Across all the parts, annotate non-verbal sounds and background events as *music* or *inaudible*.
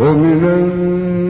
ومن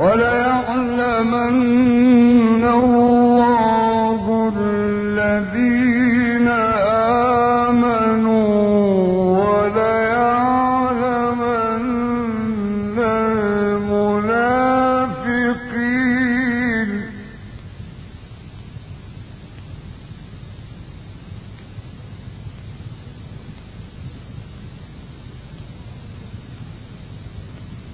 وَلَيَعْلَمَنَّ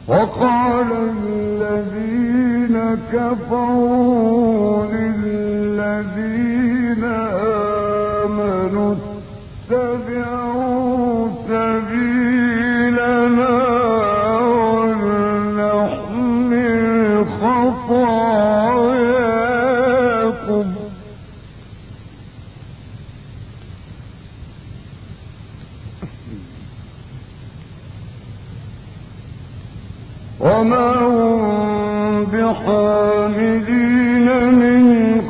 وقال الذين كفروا للذين آمنوا اتبعوا سبيلنا وما هم بحاملين من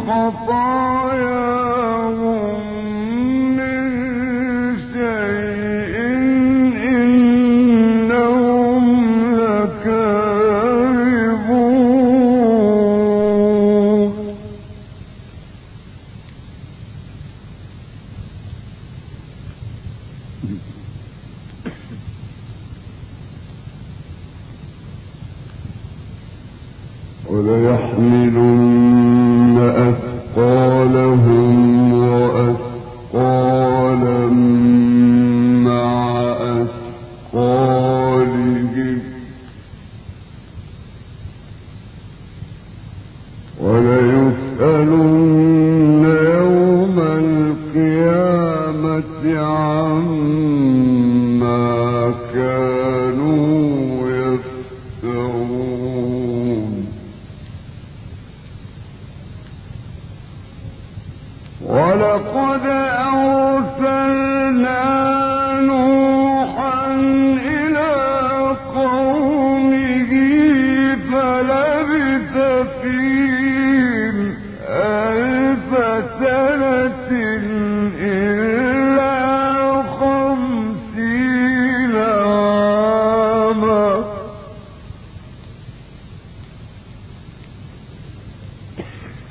وليحملن أثقالهم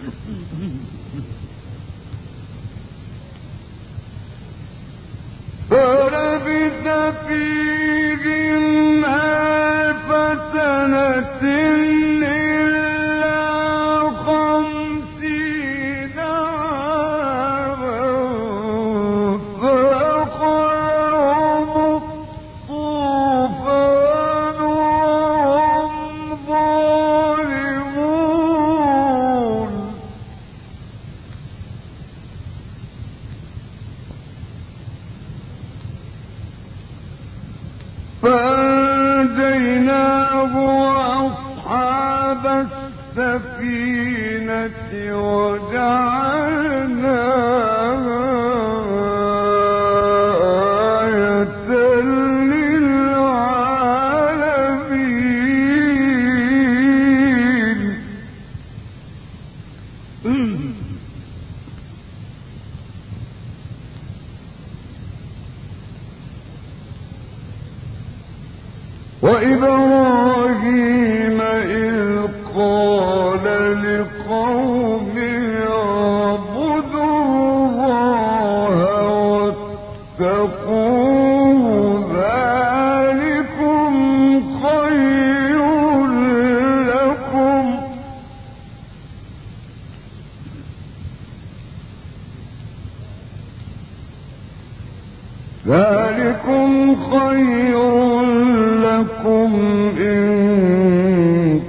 ہوں *laughs* ہوں السفينة وجعلناها وإذا ذلكم خير لكم إن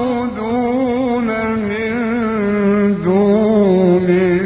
تعبدون من دون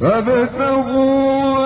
فابتغوا